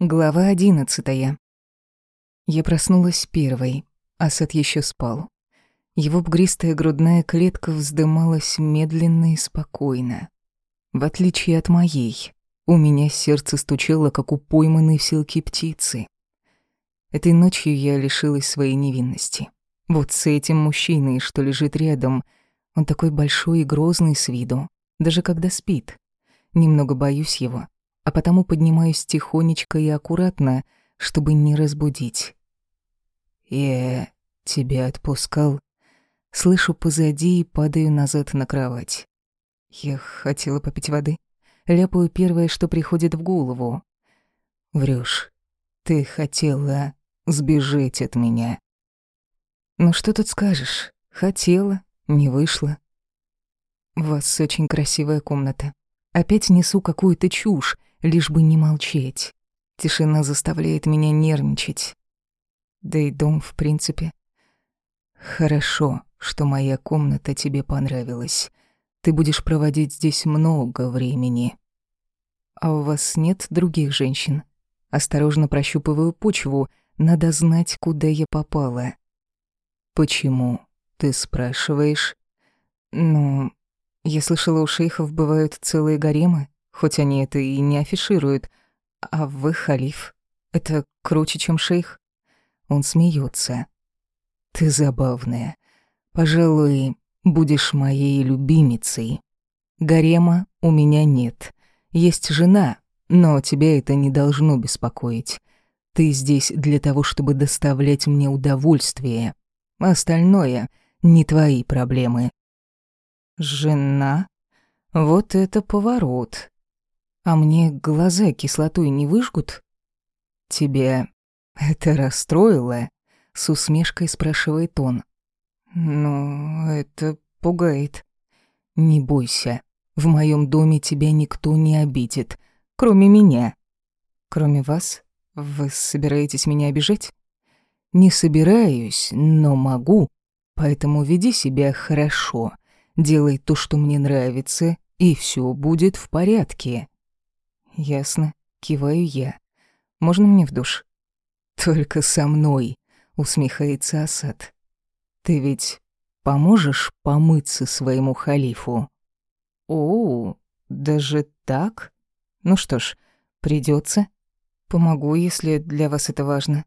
Глава одиннадцатая. Я проснулась первой, Асад еще спал. Его бугристая грудная клетка вздымалась медленно и спокойно. В отличие от моей, у меня сердце стучало, как у пойманной в селки птицы. Этой ночью я лишилась своей невинности. Вот с этим мужчиной, что лежит рядом, он такой большой и грозный с виду, даже когда спит. Немного боюсь его, а потому поднимаюсь тихонечко и аккуратно, чтобы не разбудить. «Я тебя отпускал?» Слышу позади и падаю назад на кровать. Я хотела попить воды. Ляпаю первое, что приходит в голову. Врешь. Ты хотела сбежать от меня. Ну что тут скажешь? Хотела, не вышло. У вас очень красивая комната. Опять несу какую-то чушь, лишь бы не молчать. Тишина заставляет меня нервничать. Да и дом, в принципе. Хорошо, что моя комната тебе понравилась. Ты будешь проводить здесь много времени. А у вас нет других женщин? Осторожно прощупываю почву, надо знать, куда я попала. Почему? Ты спрашиваешь? Ну, я слышала, у шейхов бывают целые гаремы хоть они это и не афишируют. А вы халиф. Это круче, чем шейх. Он смеется. Ты забавная. Пожалуй, будешь моей любимицей. Гарема у меня нет. Есть жена, но тебя это не должно беспокоить. Ты здесь для того, чтобы доставлять мне удовольствие. Остальное — не твои проблемы. Жена? Вот это поворот. А мне глаза кислотой не выжгут? Тебя это расстроило? С усмешкой спрашивает он. Ну, это пугает. Не бойся. В моем доме тебя никто не обидит, кроме меня. Кроме вас? Вы собираетесь меня обижать? Не собираюсь, но могу. Поэтому веди себя хорошо. Делай то, что мне нравится, и все будет в порядке. «Ясно», — киваю я. «Можно мне в душ?» «Только со мной», — усмехается Асад. «Ты ведь поможешь помыться своему халифу?» «О, даже так? Ну что ж, придется. Помогу, если для вас это важно».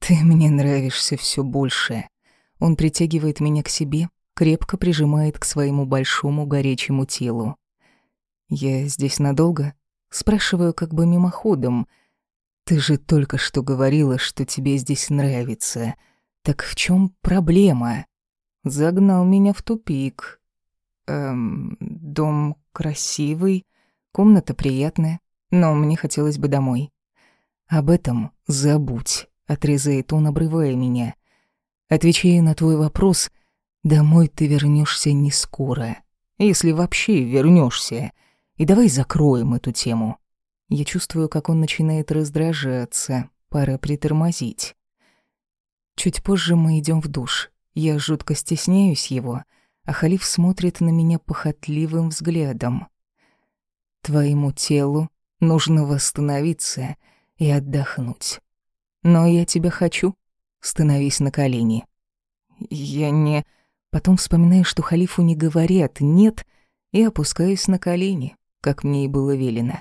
«Ты мне нравишься все больше». Он притягивает меня к себе, крепко прижимает к своему большому горячему телу. «Я здесь надолго?» Спрашиваю как бы мимоходом. «Ты же только что говорила, что тебе здесь нравится. Так в чем проблема?» Загнал меня в тупик. Эм, дом красивый, комната приятная, но мне хотелось бы домой. Об этом забудь, отрезает он, обрывая меня. Отвечая на твой вопрос, домой ты вернешься не скоро, если вообще вернешься. И давай закроем эту тему. Я чувствую, как он начинает раздражаться. Пора притормозить. Чуть позже мы идем в душ. Я жутко стесняюсь его, а Халиф смотрит на меня похотливым взглядом. Твоему телу нужно восстановиться и отдохнуть. Но я тебя хочу. Становись на колени. Я не... Потом вспоминаю, что халифу не говорят «нет», и опускаюсь на колени как мне и было велено.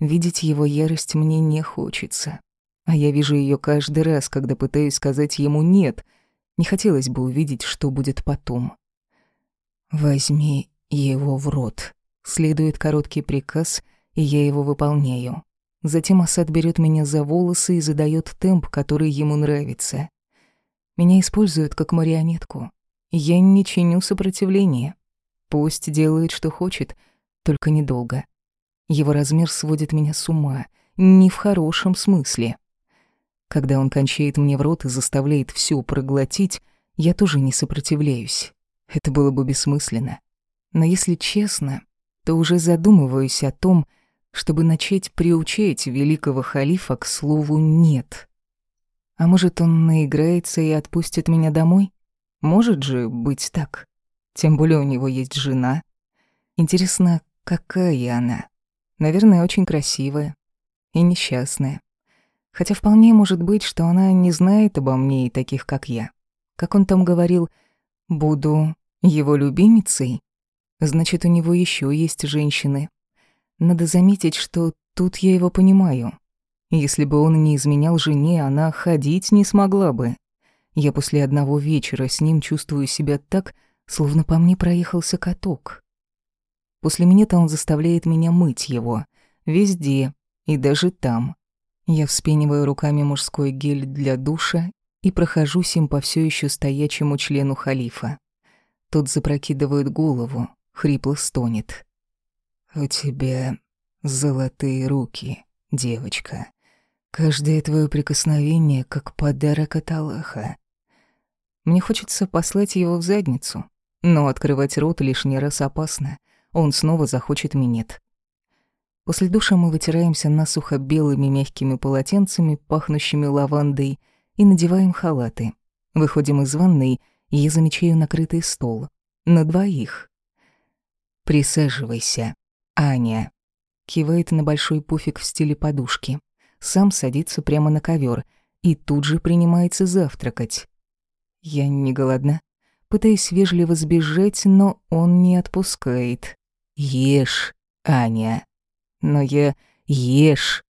Видеть его ярость мне не хочется. А я вижу ее каждый раз, когда пытаюсь сказать ему «нет». Не хотелось бы увидеть, что будет потом. «Возьми его в рот». Следует короткий приказ, и я его выполняю. Затем Асад берет меня за волосы и задает темп, который ему нравится. Меня используют как марионетку. Я не чиню сопротивления. Пусть делает, что хочет, только недолго. Его размер сводит меня с ума, не в хорошем смысле. Когда он кончает мне в рот и заставляет все проглотить, я тоже не сопротивляюсь. Это было бы бессмысленно. Но если честно, то уже задумываюсь о том, чтобы начать приучать великого халифа к слову «нет». А может, он наиграется и отпустит меня домой? Может же быть так. Тем более у него есть жена. Интересно, Какая она? Наверное, очень красивая. и несчастная. Хотя вполне может быть, что она не знает обо мне и таких, как я. Как он там говорил, буду его любимицей? Значит, у него еще есть женщины. Надо заметить, что тут я его понимаю. Если бы он не изменял жене, она ходить не смогла бы. Я после одного вечера с ним чувствую себя так, словно по мне проехался каток. После минета он заставляет меня мыть его. Везде и даже там. Я вспениваю руками мужской гель для душа и прохожусь им по все еще стоячему члену халифа. Тот запрокидывает голову, хрипло стонет. «У тебя золотые руки, девочка. Каждое твое прикосновение как подарок от Аллаха. Мне хочется послать его в задницу, но открывать рот лишний раз опасно. Он снова захочет минет. После душа мы вытираемся насухо белыми мягкими полотенцами, пахнущими лавандой, и надеваем халаты. Выходим из ванной, и я замечаю накрытый стол. На двоих. «Присаживайся, Аня», — кивает на большой пуфик в стиле подушки. Сам садится прямо на ковер и тут же принимается завтракать. Я не голодна. Пытаюсь вежливо сбежать, но он не отпускает. «Ешь, Аня». Но я ешь.